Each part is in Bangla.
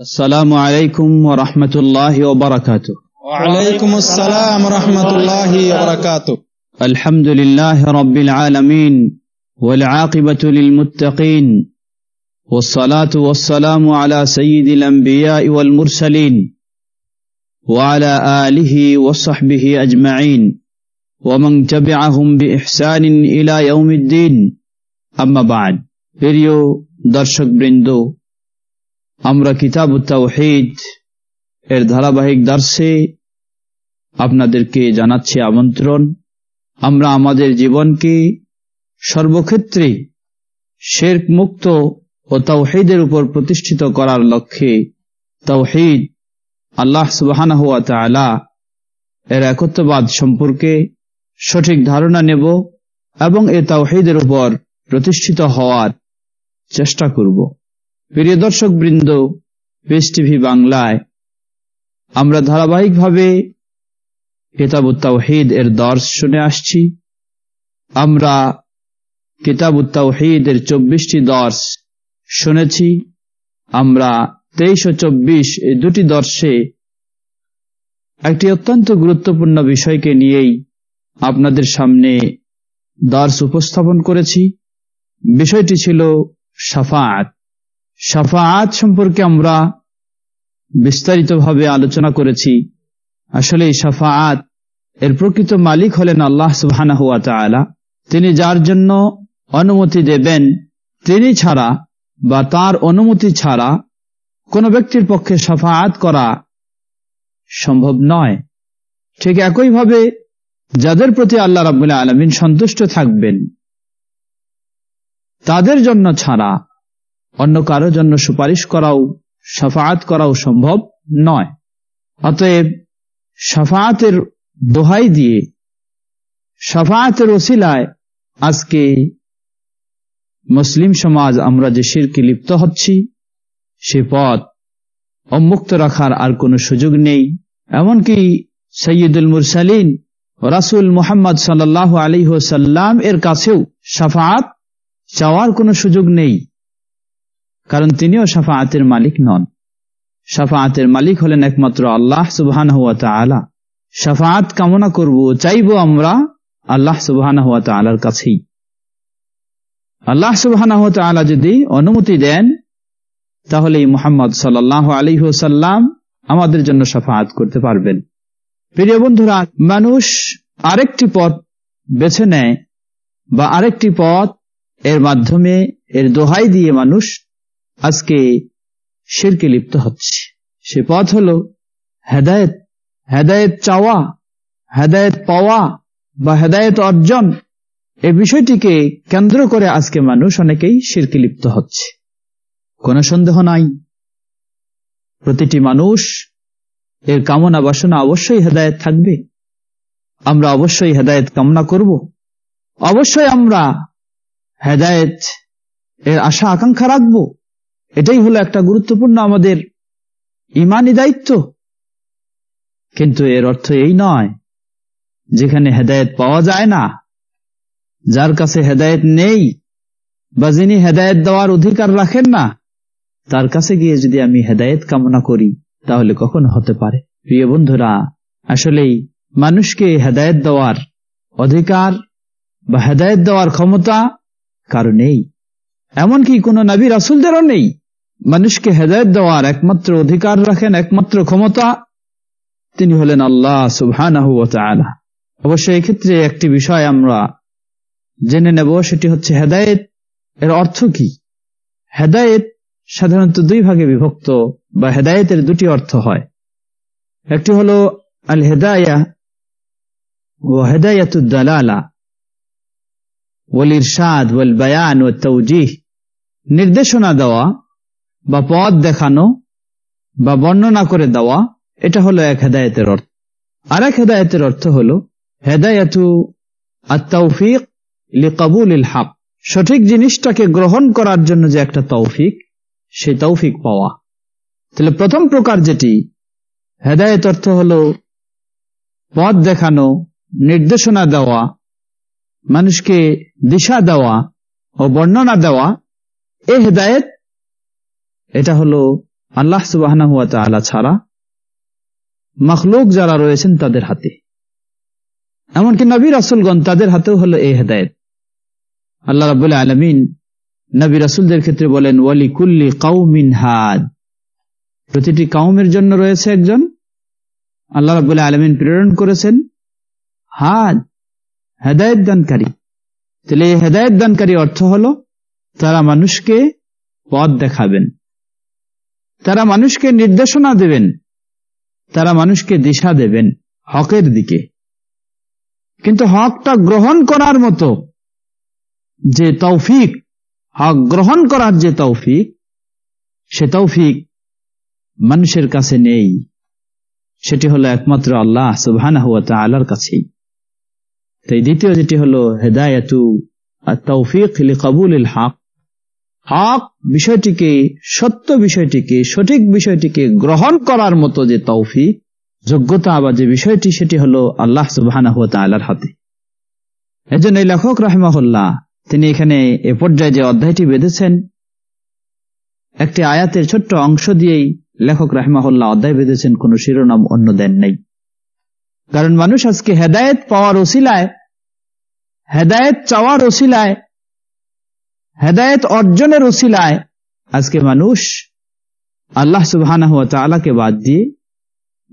السلام عليكم ورحمة الله وبركاته وعليكم السلام ورحمة الله وبركاته الحمد لله رب العالمين والعاقبة للمتقين والصلاة والسلام على سيد الأنبياء والمرسلين وعلى آله وصحبه أجمعين ومن تبعهم بإحسان إلى يوم الدين أما بعد প্রিয় দর্শকবৃন্দ আমরা কিতাব তাওহিদ এর ধারাবাহিক দার্সে আপনাদেরকে জানাচ্ছি আমন্ত্রণ। আমরা আমাদের জীবনকে সর্বক্ষেত্রে শেরক মুক্ত ও তাওহিদের উপর প্রতিষ্ঠিত করার লক্ষ্যে তাওহিদ আল্লাহ সুবাহানা হুয়া তালা এর একত্ববাদ সম্পর্কে সঠিক ধারণা নেব এবং এ তাওহিদের উপর প্রতিষ্ঠিত হওয়ার চেষ্টা করব। প্রিয় দর্শক বৃন্দ টিভি বাংলায় আমরা ধারাবাহিকভাবে কিতাবুত্তাহিদ এর দর্শ শুনে আসছি। আমরা কিতাবুত্তাহিদ এর চব্বিশটি দর্শ শুনেছি। আমরা তেইশ ও চব্বিশ এই দুটি দর্শে একটি অত্যন্ত গুরুত্বপূর্ণ বিষয়কে নিয়েই আপনাদের সামনে দর্শ উপস্থাপন করেছি। বিষয়টি ছিল সাফাত সাফাত সম্পর্কে আমরা বিস্তারিতভাবে আলোচনা করেছি। আসলে এই সাফাত এর প্রকৃত মালিক হলেন আল্লাহ তালা তিনি যার জন্য অনুমতি দেবেন, তিনি ছাড়া বা তার অনুমতি ছাড়া কোন ব্যক্তির পক্ষে সাফাত করা সম্ভব নয়। ঠিক একইভাবে যাদের প্রতি আল্লাহ রাবুল্লাহ আলমিন সন্তুষ্ট থাকবেন, তাদের জন্য ছাড়া অন্য কারোর জন্য সুপারিশ করাও সাফাত করাও সম্ভব নয়। অতএব সাফাতের দোহাই দিয়ে সাফাতের ওসিলায় আজকে মুসলিম সমাজ আমরা যে শিরকে লিপ্ত হচ্ছি, সে পথ অমুক্ত রাখার আর কোনো সুযোগ নেই। এমনকি সৈয়দুল মুরসালিন রাসুল মোহাম্মদ সাল্লাহ আলী সাল্লাম এর কাছেও সাফাত চাওয়ার কোনো সুযোগ নেই। কারণ তিনিও সাফাতের মালিক নন। সাফাতের মালিক হলেন একমাত্র আল্লাহ সুবহান হুয়া তালা সাফাত কামনা করব, চাইব আমরা আল্লাহ সুবহান হুয়া তালার কাছেই। আল্লাহ সুবহান হুয়া তালা যদি অনুমতি দেন তাহলে মোহাম্মদ সাল্লাহ আলী সাল্লাম আমাদের জন্য সাফাত করতে পারবেন। প্রিয় বন্ধুরা, মানুষ আরেকটি পথ বেছে নেয় বা আরেকটি পথ এর মাধ্যমে, এর দোহাই দিয়ে মানুষ আজকে শিরকে লিপ্ত হচ্ছে। সে পথ হল হেদায়েত হেদায়েত চাওয়া, হেদায়েত পাওয়া বা হেদায়েত অর্জন। এই বিষয়টিকে কেন্দ্র করে আজকে মানুষ অনেকেই শিরকে লিপ্ত হচ্ছে। কোনো সন্দেহ নাই। প্রতিটি মানুষ এর কামনা বাসনা অবশ্যই হেদায়েত থাকবে। আমরা অবশ্যই হেদায়েত কামনা করব। অবশ্যই আমরা হেদায়েত এর আশা আকাঙ্ক্ষা রাখব। এটাই হলো একটা গুরুত্বপূর্ণ আমাদের ইমানি দায়িত্ব। কিন্তু এর অর্থ এই নয়, যেখানে হেদায়েত পাওয়া যায় না, যার কাছে হেদায়েত নেই বা যিনি হেদায়েত দেওয়ার অধিকার রাখেন না, তার কাছে গিয়ে যদি আমি হেদায়েত কামনা করি, তাহলে কখন হতে পারে? প্রিয় বন্ধুরা, আসলেই মানুষকে হেদায়েত দেওয়ার অধিকার বা হেদায়েত দেওয়ার ক্ষমতা কারও নেই। এমনকি কোন নবী রাসুলদেরও নেই। মানুষকে হেদায়ত দেওয়ার একমাত্র অধিকার রাখেন, একমাত্র ক্ষমতা তিনি হলেন আল্লাহ সুবহান অবশ্যই এক্ষেত্রে একটি বিষয় আমরা জেনে নেব, সেটি হচ্ছে হেদায়েত এর অর্থ কি? হেদায়েত সাধারণত দুই ভাগে বিভক্ত বা হেদায়েতের দুটি অর্থ হয়। একটি হল আল হেদায়া ও হেদায়াতুদ্দালা ওল ইরশাদ ওল বয়ান ও তৌজিহ নির্দেশনা দেওয়া বা পথ দেখানো বা বর্ণনা করে দেওয়া, এটা হলো এক হেদায়তের অর্থ। আর এক হেদায়তের অর্থ হল, হেদায়তু আত্মৌফিক লিকাবুল ইল হাক। সঠিক জিনিসটাকে গ্রহণ করার জন্য যে একটা তৌফিক, সেই তৌফিক পাওয়া। তাহলে প্রথম প্রকার যেটি, হেদায়ত অর্থ হল পথ দেখানো, নির্দেশনা দেওয়া, মানুষকে দিশা দেওয়া ও বর্ণনা দেওয়া। এ হেদায়েত এটা হলো আল্লাহ সুবাহ ছাড়া মখলুক যারা রয়েছেন তাদের হাতে। এমনকি নবী রাসুলগণ তাদের হাতেও হলো এই হেদায়ত। আল্লাহ রাবুল্লাহ আলমিন নবী রাসুলদের ক্ষেত্রে বলেন, ওয়ালি কুল্লি কাউমিন হাদ। প্রতিটি কাউমের জন্য রয়েছে একজন। আল্লাহ রাবুল্লাহ আলমিন প্রেরণ করেছেন, হাদ, হেদায়ত দানকারী। তাহলে এই হেদায়ত দানকারী অর্থ হল তারা মানুষকে পথ দেখাবেন। তারা মানুষকে নির্দেশনা দেবেন। তারা মানুষকে দিশা দেবেন হকের দিকে। কিন্তু হকটা গ্রহণ করার মতো যে তৌফিক, হক গ্রহণ করার যে তৌফিক, সে তৌফিক মানুষের কাছে নেই। সেটি হলো একমাত্র আল্লাহ সুবহান আল্লাহর কাছেই। তাই দ্বিতীয় যেটি হলো হেদায়তু তৌফিক কবুল হক। হক বিষয়টিকে, সত্য বিষয়টিকে, সঠিক বিষয়টিকে গ্রহণ করার মতো যে তৌফিক, যোগ্যতা বা যে বিষয়টি, সেটি হলো আল্লাহ সুবাহ হাতে। এজন্য এই লেখক রাহমাহুল্লাহ, তিনি এখানে এ পর্যায়ে যে অধ্যায়টি বেঁধেছেন, একটি আয়াতের ছোট্ট অংশ দিয়েই লেখক রাহমাহুল্লাহ অধ্যায় বেঁধেছেন, কোন শিরোনাম অন্য দেন নেই। কারণ মানুষ আজকে হেদায়েত পাওয়ার ওসিলায়, হেদায়েত চাওয়ার ওসিলায় হেদায়েত অর্জনের ওসিলায় আজকে মানুষ আল্লাহ সুবাহ বাদ দিয়ে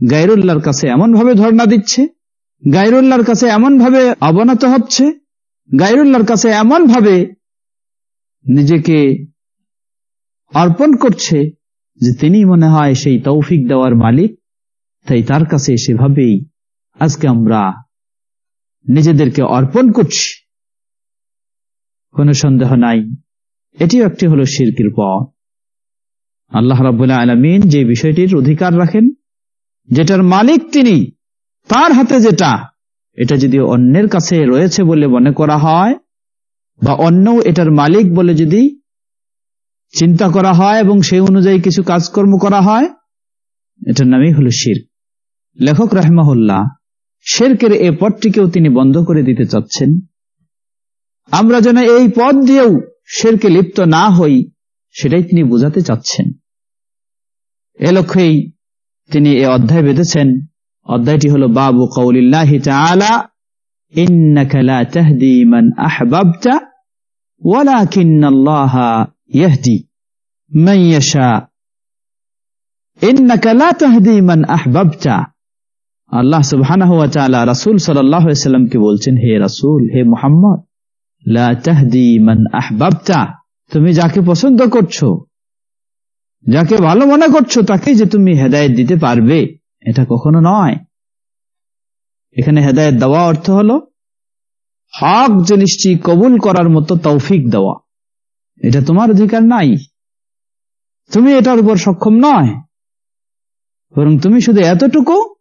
গাইরুল্লাহর কাছে এমন ভাবে ধর্ণা দিচ্ছে গাইরুল্লাহর কাছে এমন ভাবে অবনত হচ্ছে গাইরুল্লাহর কাছে এমন ভাবে নিজেকে অর্পণ করছে যে তিনি মনে হয় সেই তৌফিক দেওয়ার মালিক, তাই তার কাছে সেভাবেই আজকে আমরা নিজেদেরকে অর্পণ করছি। কোন সন্দেহ নাই। এটিও একটি হল শিরকির পথ। আল্লাহ রাবুল্লাহ আলমিন যে বিষয়টির অধিকার রাখেন, যেটার মালিক তিনি, তার হাতে যেটা, এটা যদি অন্যের কাছে রয়েছে বলে মনে করা হয়, বা অন্য এটার মালিক বলে যদি চিন্তা করা হয় এবং সেই অনুযায়ী কিছু কাজকর্ম করা হয়, এটার নামই হল শির। লেখক রাহমাহুল্লাহ, শেরকের এ পথটিকেও তিনি বন্ধ করে দিতে চাচ্ছেন। আমরা যেন এই পথ দিয়েও শেরকে লিপ্ত না হই, সেটাই তিনি বোঝাতে চাচ্ছেন। এ লক্ষ্যেই তিনি এ অধ্যায় বেঁধেছেন। অধ্যায়টি হল, বাবু কৌলিল্লাহ রাসুল সাল্লামকে বলছেন, হে রাসুল, হে মোহাম্মদ তুমি যাকে পছন্দ করছ, যাকে ভালো মনে করছ তাকে যে তুমি হেদায়ত দিতে পারবে, এটা কখনো নয়। এখানে হেদায়ত দেওয়া অর্থ হল, হক জিনিসটি কবুল করার মতো তৌফিক দেওয়া। এটা তোমার অধিকার নাই। তুমি এটার উপর সক্ষম নয়। বরং তুমি শুধু এতটুকু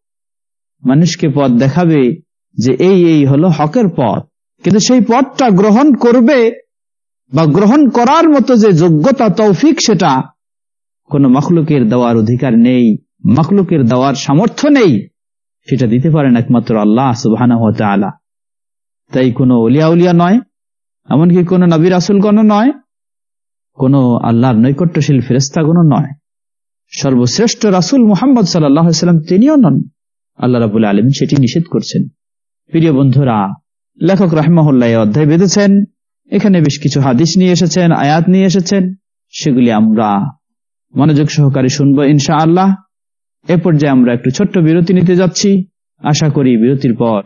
মানুষকে পথ দেখাবে যে এই এই হলো হকের পথ। কিন্তু সেই পথটা গ্রহণ করবে বা গ্রহণ করার মতো যে যোগ্যতা, তৌফিক সেটা কোন মখলুকের দেওয়ার অধিকার নেই, মখলুকের দেওয়ার সামর্থ্য নেই, সেটা দিতে পারেন একমাত্র আল্লাহ সুবাহ তাই কোনো অলিয়া উলিয়া নয়, এমনকি কোন নবীর আসুলগণ নয়, কোন আল্লাহর নৈকট্যশীল ফেরেস্তাগণ নয়। সর্বশ্রেষ্ঠ রাসুল মোহাম্মদ সাল্লাম তিনিও নন। আল্লাহ রাবুল আলম সেটি নিষেধ করছেন। প্রিয় বন্ধুরা লেখক রাহমহল্লা অধ্যায় বেঁধেছেন। এখানে বেশ কিছু হাদিস নিয়ে এসেছেন আয়াত নিয়ে এসেছেন। সেগুলি আমরা মনোযোগ সহকারে শুনব ইনশা আল্লাহ এ পর্যায়ে আমরা একটু ছোট্ট বিরতি নিতে যাচ্ছি। আশা করি বিরতির পর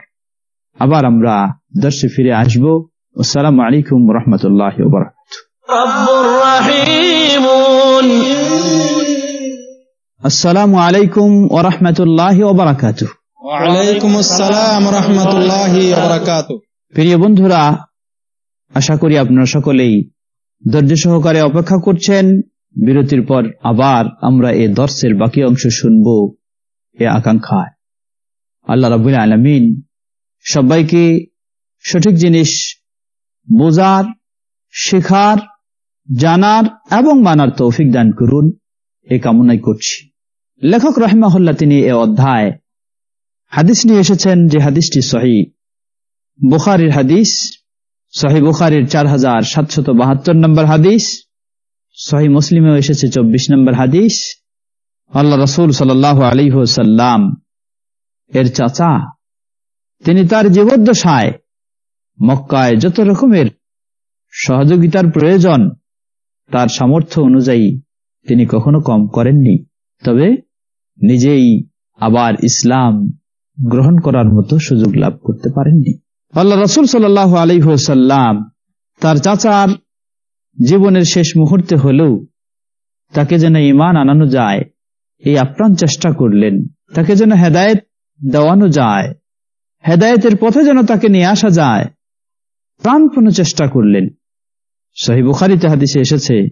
আবার আমরা দর্শে ফিরে আসব। আসসালাম আলাইকুম রহমতুল্লাহ আসসালামু আলাইকুম ওরহমতুল্লাহ ওবরাকাত প্রিয় বন্ধুরা, আশা করি আপনারা সকলেই ধৈর্য সহকারে অপেক্ষা করছেন। বিরতির পর আবার আমরা এ দর্শের বাকি অংশ শুনব এ আকাঙ্ক্ষায়। আল্লাহ রাবুল আলমিন সবাইকে সঠিক জিনিস বোঝার, শেখার, জানার এবং মানার তৌফিক দান করুন। এ কামনাই করছি। লেখক রহমাহুল্লাহ তিনি এ অধ্যায় হাদিস নিয়ে এসেছেন যে হাদিসটি সহি। বুখারির হাদিস, সহি বুখারির চার হাজার সাতশত বাহাত্তর নম্বর হাদিস, সহি মুসলিমেও এসেছে চব্বিশ নম্বর হাদিস। আল্লাহ রসুল সাল্লাহ আলী সাল্লাম এর চাচা, তিনি তার জীবদ্দশায় মক্কায় যত রকমের সহযোগিতার প্রয়োজন, তার সামর্থ্য অনুযায়ী তিনি কখনো কম করেননি। তবে নিজেই আবার ইসলাম গ্রহণ করার মতো সুযোগ লাভ করতে পারেননি। আল্লাহ রসুল সাল্লাহ আলহ্লাম তার চাচার জীবনের শেষ মুহূর্তে হলেও তাকে যেন ইমান আনানো যায়, এই আপ্রাণ চেষ্টা করলেন। তাকে যেন হেদায়েত দেওয়ানো যায়, হেদায়েতের পথে যেন তাকে নিয়ে আসা যায় প্রাণপূর্ণ চেষ্টা করলেন। সহি বুখারিতে হাদিসে এসেছে,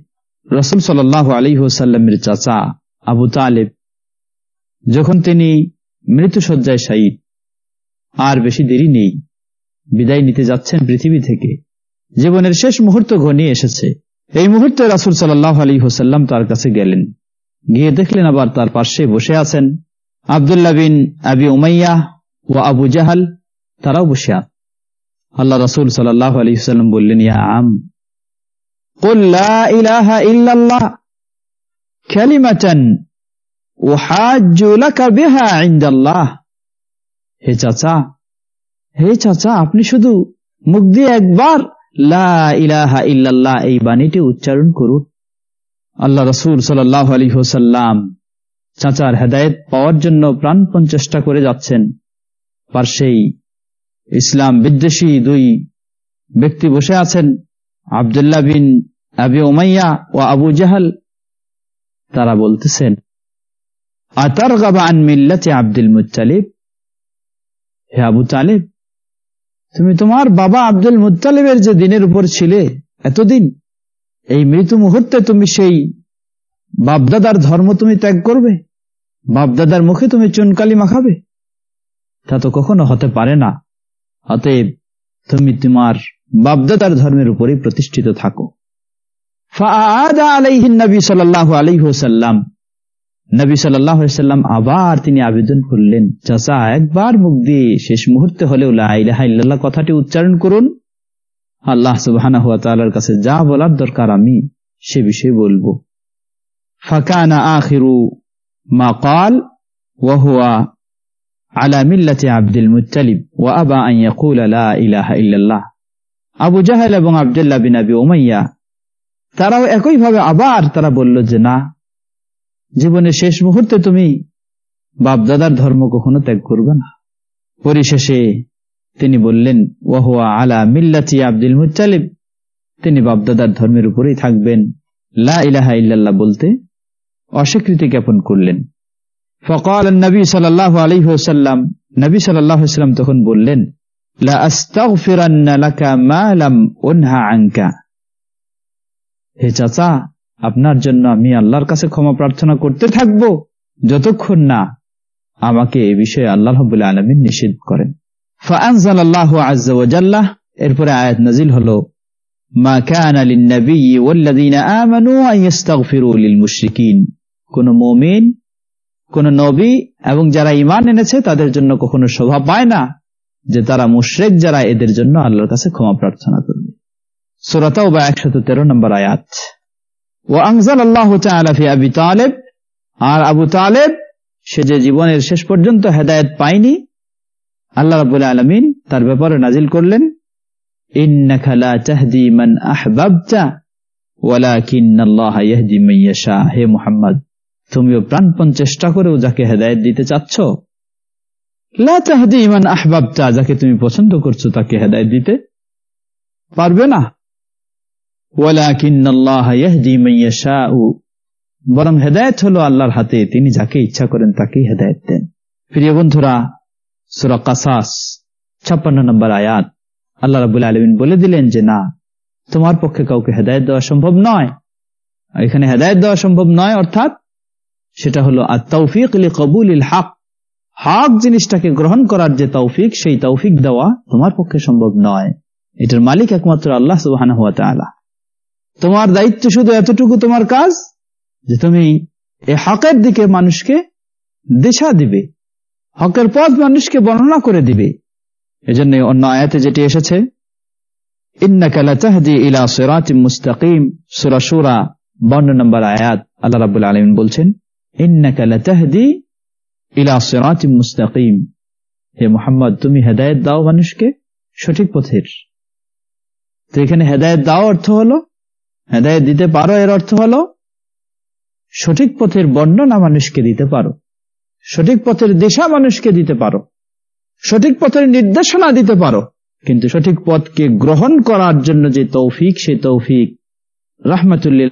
রসুল সাল্লাহ আলী হোসাল্লামের চাচা আবু তালেব, যখন তিনি মৃত্যুসজ্জায় শায়ীদ আর বেশি দেরি নেই বিদায় নিতে যাচ্ছেন পৃথিবী থেকে জীবনের শেষ মুহূর্ত ঘনিয়ে এসেছে এই মুহূর্তে রাসুল সাল্লাহ আলী হোসাল্লাম তার কাছে গেলেন গিয়ে দেখলেন আবার তার পার্শ্বে বসে আছেন আবদুল্লাহ বিন আবি উমাইয়া ও আবু জাহাল তারাও বসে আছেন আল্লাহ রাসুল সাল্লাহ আলী সাল্লাম বললেন ইয়া আম قل لا إله إلا الله كلمة হে চাচা হে চাচা, আপনি শুধু মুখ দিয়ে একবার লা ইলাহা এই বাণীটি উচ্চারণ করুন। আল্লাহ রসুল সাল্লাহ আলী হোসাল্লাম চাচার হেদায়ত পাওয়ার জন্য প্রাণপণ চেষ্টা করে যাচ্ছেন। পার্শ্বেই ইসলাম বিদ্বেষী দুই ব্যক্তি বসে আছেন, আবদুল্লাহ বিন আবি ওমাইয়া ও আবু জাহাল। তারা বলতেছেন আতার আন মিল্লাতে আব্দুল মুতালিব হে আবু তালেব, তুমি তোমার বাবা আব্দুল মুতালিবের যে দিনের উপর ছিলে এতদিন, এই মৃত্যু মুহূর্তে তুমি সেই বাপদাদার ধর্ম তুমি ত্যাগ করবে? বাপদাদার মুখে তুমি চুনকালি মাখাবে? তা তো কখনো হতে পারে না। অতএব তুমি তোমার বাপদাদার ধর্মের উপরই প্রতিষ্ঠিত থাকো। আলাইহিন নবী সাল্লাহ আলহ্লাম নবী সাল্লাম আবার তিনি আবেদন করলেন, চাচা, একবার মুখ দিয়ে শেষ মুহূর্তে হলেও লাহ কথাটি উচ্চারণ করুন। আল্লাহ সুবাহ কাছে যা বলার দরকার আমি সে বিষয়ে বলব। ফাকানা আখিরু মা কাল ওয়াহুয়া আলা মিল্লাতে আব্দুল মুতালিব ওয়া আবা আন ইয়াকুল লা ইলাহা ইল্লাল্লাহ। আবু জাহেল এবং আবদুল্লাহ বিন আবি ওমাইয়া তারাও একইভাবে আবার তারা বলল যে না জীবনের শেষ মুহূর্তে তুমি বাপদাদার ধর্ম কখনো ত্যাগ করবে না। পরিশেষে তিনি বললেন, ওয়াহুয়া আলা মিল্লাতি আব্দুল মুতালিব তিনি বাপদাদার ধর্মের উপরেই থাকবেন। লা ইলাহা ইল্লাল্লাহ বলতে অস্বীকৃতি জ্ঞাপন করলেন। ফকাল নবী সাল্লাহ আলী হোসাল্লাম নবী সাল্লাম তখন বললেন হে চাচা আপনার জন্য আমি আল্লাহর কাছে ক্ষমা প্রার্থনা করতে থাকব। যতক্ষণ না আমাকে এ বিষয়ে আল্লাহ আলমিন নিষেধ করেন। এরপরে আয়াত নাজিল হল কান মমিন, কোন নবী এবং যারা ইমান এনেছে, তাদের জন্য কখনো শোভা পায় না যে তারা মুশ্রেক যারা, এদের জন্য আল্লাহর কাছে ক্ষমা প্রার্থনা করবে। বা একশত তেরো নম্বর আয়াত। আর আবু তালেব, সে যে জীবনের শেষ পর্যন্ত হেদায়ত পায়নি, আল্লাহ রাবুল আলমিন তার ব্যাপারে নাজিল করলেন হে মুহাম্মদ, তুমিও প্রাণপণ চেষ্টা করেও যাকে হেদায়ত দিতে চাচ্ছ লাহাদি ইমান আহবাবটা যাকে তুমি পছন্দ করছ তাকে হেদায়ত দিতে পারবে না। বরং হেদায়ত হলো আল্লাহর হাতে, তিনি যাকে ইচ্ছা করেন তাকেই হেদায়ত দেন। প্রিয় বন্ধুরা, সুরা কাসাস, ছাপ্পান্ন নম্বর আয়াত। আল্লাহ রাবুল আলমিন বলে দিলেন যে, না, তোমার পক্ষে কাউকে হেদায়ত দেওয়া সম্ভব নয়। এখানে হেদায়ত দেওয়া সম্ভব নয়, অর্থাৎ সেটা হলো আর তৌফিক কবুল ইল হক। হক জিনিসটাকে গ্রহণ করার যে তৌফিক, সেই তৌফিক দেওয়া তোমার পক্ষে সম্ভব নয়। এটার মালিক একমাত্র আল্লাহ সুবাহ তোমার দায়িত্ব শুধু এতটুকু তোমার কাজ যে তুমি এ হকের দিকে মানুষকে দিশা দিবে। হকের পথ মানুষকে বর্ণনা করে দিবে। এজন্য অন্য আয়াতে যেটি এসেছে নম্বর আয়াত বলছেন মুস্তাকিম হে মোহাম্মদ, তুমি হেদায়ত দাও মানুষকে সঠিক পথের। তো এখানে হেদায়ত দাও অর্থ হলো হেদায়ত দিতে পারো, এর অর্থ হলো সঠিক পথের বর্ণনা মানুষকে দিতে পারো। সঠিক পথের দিশা মানুষকে দিতে পারো। সঠিক পথের নির্দেশনা দিতে পারো। কিন্তু সঠিক পথকে গ্রহণ করার জন্য যে তৌফিক, সে তৌফিক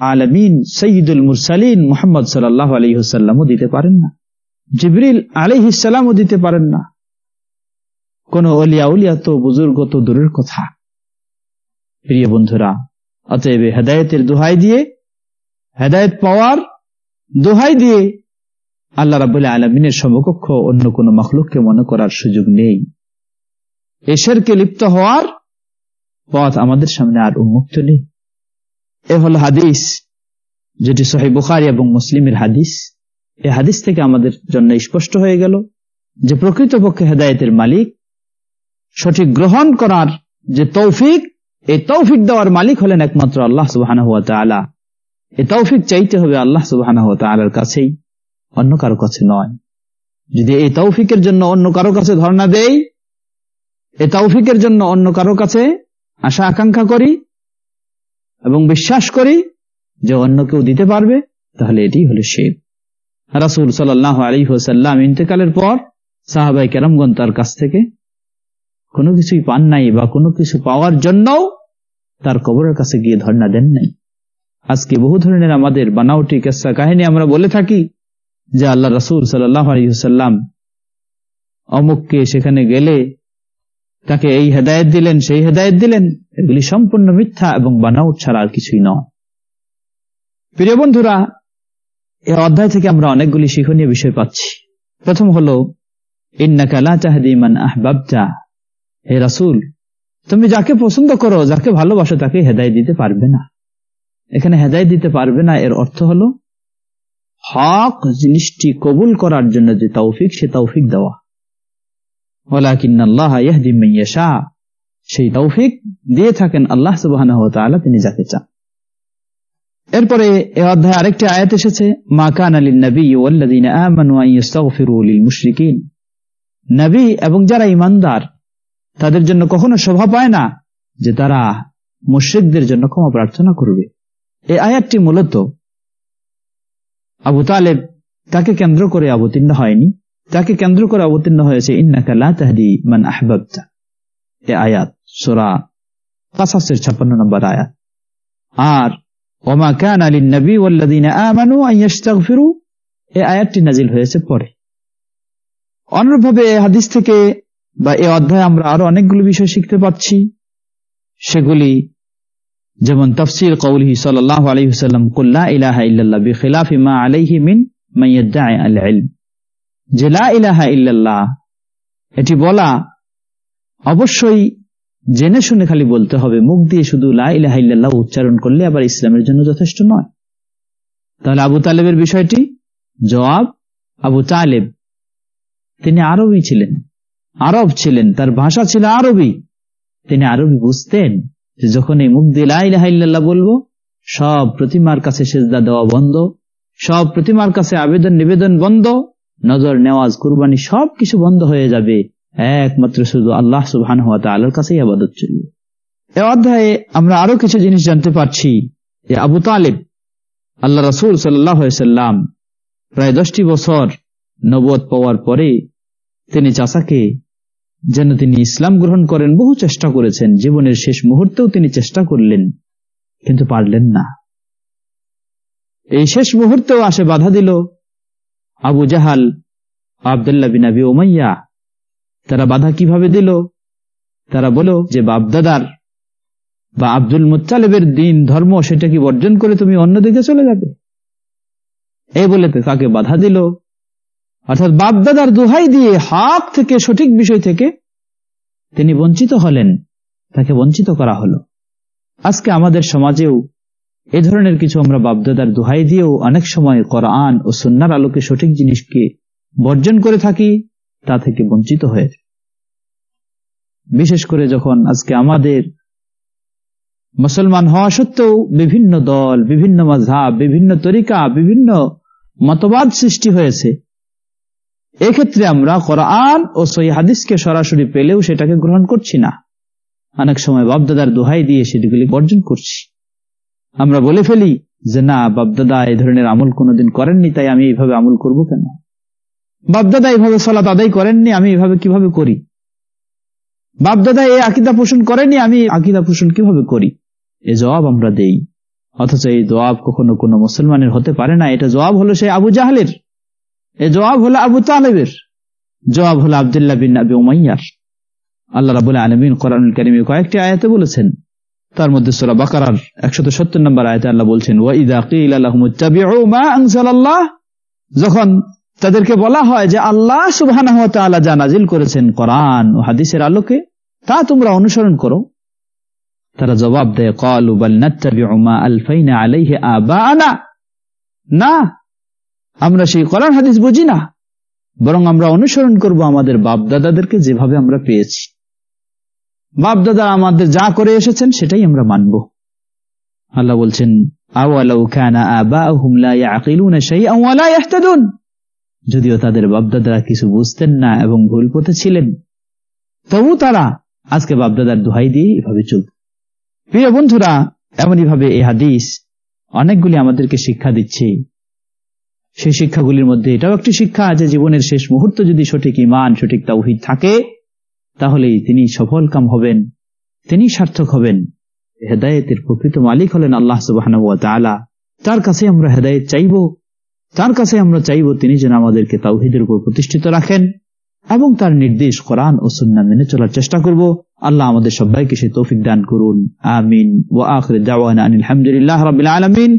আলমিন সঈদুল মুরসালিন মোহাম্মদ সাল্লাহ আলহিহসাল্লামও দিতে পারেন না। জিবরিল আলহিসাল্লামও দিতে পারেন না। কোন অলিয়া উলিয়া তো বুজুর্গ তো দূরের কথা। প্রিয় বন্ধুরা অতএব হেদায়তের দোহাই দিয়ে, হেদায়ত পাওয়ার দোহাই দিয়ে আল্লাহ রাবুল্লাহ আলমিনের সমকক্ষ অন্য কোন মখলুককে মনে করার সুযোগ নেই। এসেরকে লিপ্ত হওয়ার পথ আমাদের সামনে আর উন্মুক্ত নেই। এ হল হাদিস, যেটি সহি বুখারি এবং মুসলিমের হাদিস। এ হাদিস থেকে আমাদের জন্য স্পষ্ট হয়ে গেল যে প্রকৃতপক্ষে হেদায়তের মালিক সঠিক গ্রহণ করার যে তৌফিক এই তৌফিক দেওয়ার মালিক হলেন একমাত্র আল্লাহ সুবাহ এই তৌফিক চাইতে হবে আল্লাহ সুবাহ কাছেই, অন্য কারও কাছে নয়। যদি এই তৌফিকের জন্য অন্য কারও কাছে ধর্ণা দেই, এই তৌফিকের জন্য অন্য কারও কাছে আশা আকাঙ্ক্ষা করি এবং বিশ্বাস করি যে অন্য কেউ দিতে পারবে, তাহলে এটি হলো শেখ রাসুল সাল্লাহ আলী হোসাল্লাম ইন্তেকালের পর সাহাবাই কেরামগন তার কাছ থেকে কোনো কিছুই পান নাই বা কোনো কিছু পাওয়ার জন্যও তার কবরের কাছে গিয়ে ধর্ণা দেন নাই। আজকে বহু ধরনের আমাদের বানাউটি কেসা কাহিনী আমরা বলে থাকি, যে আল্লাহ রসুল সাল্লাহ আলহিহাল্লাম অমুককে সেখানে গেলে তাকে এই হেদায়ত দিলেন, সেই হেদায়ত দিলেন। এগুলি সম্পূর্ণ মিথ্যা এবং বানাউট ছাড়া আর কিছুই নয়। প্রিয় বন্ধুরা, এ অধ্যায় থেকে আমরা অনেকগুলি শিক্ষণীয় বিষয় পাচ্ছি। প্রথম হল ইন্নাকালা চাহদিমান আহবাবজা হে রাসুল তুমি যাকে পছন্দ করো, যাকে ভালোবাসো, তাকে হেদায় দিতে পারবে না। এখানে হেদায় দিতে পারবে না, এর অর্থ হল হক জিনিসটি কবুল করার জন্য যে তৌফিক, সে তৌফিক দেওয়া। সেই তৌফিক দিয়ে থাকেন আল্লাহ সুবাহ তিনি যাকে চান। এরপরে এ অধ্যায় আরেকটি আয়াত এসেছে, মা কান আলী নবী নবী এবং যারা ইমানদার তাদের জন্য কখনো শোভা পায় না যে তারা মুশ্রিকদের জন্য ক্ষমা প্রার্থনা করবে। এই আয়াতটি মূলত আবু তালেব তাকে কেন্দ্র করে অবতীর্ণ হয়নি। তাকে কেন্দ্র করে অবতীর্ণ হয়েছে ইন্নাকালাহদি মান আহবাবতা। এ আয়াত, সোরা কাসাসের ছাপ্পান্ন নম্বর আয়াত। আর, ওমা কান আলী নবী ওল্লাদিন আমানু আইয়াস্তাগফিরু এ আয়াতটি নাজিল হয়েছে পরে। অনুরূপভাবে হাদিস থেকে বা এ অধ্যায়ে আমরা আরও অনেকগুলো বিষয় শিখতে পাচ্ছি সেগুলি যেমন তফসির কৌলহি সাল্লাহ আলহিহাল্লাম কুল্লা ইলাহা আলাইহি মিন আল এটি বলা অবশ্যই জেনে শুনে খালি বলতে হবে, মুখ দিয়ে শুধু লা উচ্চারণ করলে আবার ইসলামের জন্য যথেষ্ট নয়। তাহলে আবু তালেবের বিষয়টি? জবাব, আবু তালেব। তিনি আরবই ছিলেন। আরব ছিলেন, তার ভাষা ছিল আরবি। তিনি আরবি বুঝতেন, যে যখন এই মুখ দিয়ে লাইল্লাহ বলব, সব প্রতিমার কাছে সেজদা দেওয়া বন্ধ, সব প্রতিমার কাছে আবেদন নিবেদন বন্ধ, নজর নেওয়াজ, কুরবানি সব কিছু বন্ধ হয়ে যাবে। একমাত্র শুধু আল্লাহ সুবহান হওয়া আলোর কাছেই আবাদত চলবে। এ অধ্যায়ে আমরা আরও কিছু জিনিস জানতে পারছি, যে আবু তালেব, আল্লাহ রসুল সাল্লাম, প্রায় দশটি বছর নবদ পাওয়ার পরে তিনি চাষাকে যেন তিনি ইসলাম গ্রহণ করেন, বহু চেষ্টা করেছেন, জীবনের শেষ মুহূর্তেও তিনি চেষ্টা করলেন, কিন্তু পারলেন না। এই শেষ মুহূর্তেও আসে বাধা দিল। আবু জাহাল, আবদুল্লাহ বিন আবি ওমাইয়া তারা বাধা কীভাবে দিল? তারা বলো যে বাপদাদার বা আব্দুল মুতালেবের দিন, ধর্ম, সেটা কি বর্জন করে তুমি অন্যদিকে চলে যাবে? এই বলে তাকে বাধা দিল। অর্থাৎ বাপদাদার দোহাই দিয়ে হক থেকে, সঠিক বিষয় থেকে তিনি বঞ্চিত হলেন, তাকে বঞ্চিত করা হলো। আজকে আমাদের সমাজেও এ ধরনের কিছু আমরা বাপদাদার দোহাই দিয়েও অনেক সময় কোরআন ও সন্ন্যার আলোকে সঠিক জিনিসকে বর্জন করে থাকি, তা থেকে বঞ্চিত হয়ে বিশেষ করে যখন আজকে আমাদের মুসলমান হওয়া সত্ত্বেও বিভিন্ন দল, বিভিন্ন মাঝাব বিভিন্ন তরিকা, বিভিন্ন মতবাদ সৃষ্টি হয়েছে এক্ষেত্রে আমরা কোরআন ও সই হাদিসকে সরাসরি পেলেও সেটাকে গ্রহণ করছি না। অনেক সময় বাপদাদার দোহাই দিয়ে সেটিগুলি বর্জন করছি। আমরা বলে ফেলি যে, না, বাপদাদা এই ধরনের আমল কোনোদিন করেননি, তাই আমি এইভাবে আমল করব কেন? বাপদাদা এইভাবে সলাত আদায় করেননি, আমি এইভাবে কীভাবে করি? বাপদাদা এই আকিদা পোষণ করেনি আমি আকিদা পোষণ কীভাবে করি? এ জবাব আমরা দেই। অথচ এই জবাব কখনো কোনো মুসলমানের হতে পারে না। এটা জবাব হলো সেই আবু জাহালের। এ জবাব হলো আবু তালেবের। জবাব হলো আবদুল্লাহ বিন আবি উমাইয়ার। আল্লাহ রাবুল আলমিন কোরআন করিমি কয়েকটি আয়াতে বলেছেন। তার মধ্যে সোরা বাকার একশত সত্তর নম্বর আয়তে আল্লাহ বলছেন যখন তাদেরকে বলা হয় যে আল্লাহ সুবাহ যা নাজিল করেছেন কোরআন ও হাদিসের আলোকে, তা তোমরা অনুসরণ করো। তারা জবাব দেয়, কল আনা না আমরা সেই কোরআন হাদিস বুঝি না। বরং আমরা অনুসরণ করব আমাদের বাপ দাদাদেরকে যেভাবে আমরা পেয়েছি। বাপ দাদা আমাদের যা করে এসেছেন সেটাই আমরা মানব। আল্লাহ বলছেন যদিও তাদের বাপদাদারা কিছু বুঝতেন না এবং ভুল পথে ছিলেন। তবু তারা আজকে বাপদাদার দোহাই দিয়ে এভাবে চলত প্রিয় বন্ধুরা এমনই ভাবে এই হাদিস অনেকগুলি আমাদেরকে শিক্ষা দিচ্ছে। সেই শিক্ষাগুলির মধ্যে এটাও একটি শিক্ষা যে জীবনের শেষ মুহূর্ত যদি সঠিক ইমান সঠিক তাওহিদ থাকে, তাহলেই তিনি সফল কাম হবেন, তিনি সার্থক হবেন। হেদায়েতের প্রকৃত মালিক হলেন আল্লাহ সুবাহ তার কাছে আমরা হেদায়েত চাইব, তার কাছে আমরা চাইব তিনি যেন আমাদেরকে তাওহিদের উপর প্রতিষ্ঠিত রাখেন এবং তার নির্দেশ কোরআন ও সুন্না মেনে চলার চেষ্টা করব। আল্লাহ আমাদের সবাইকে সে তৌফিক দান করুন। আমিন। ও আখর আলহামদুলিল্লাহ রবিল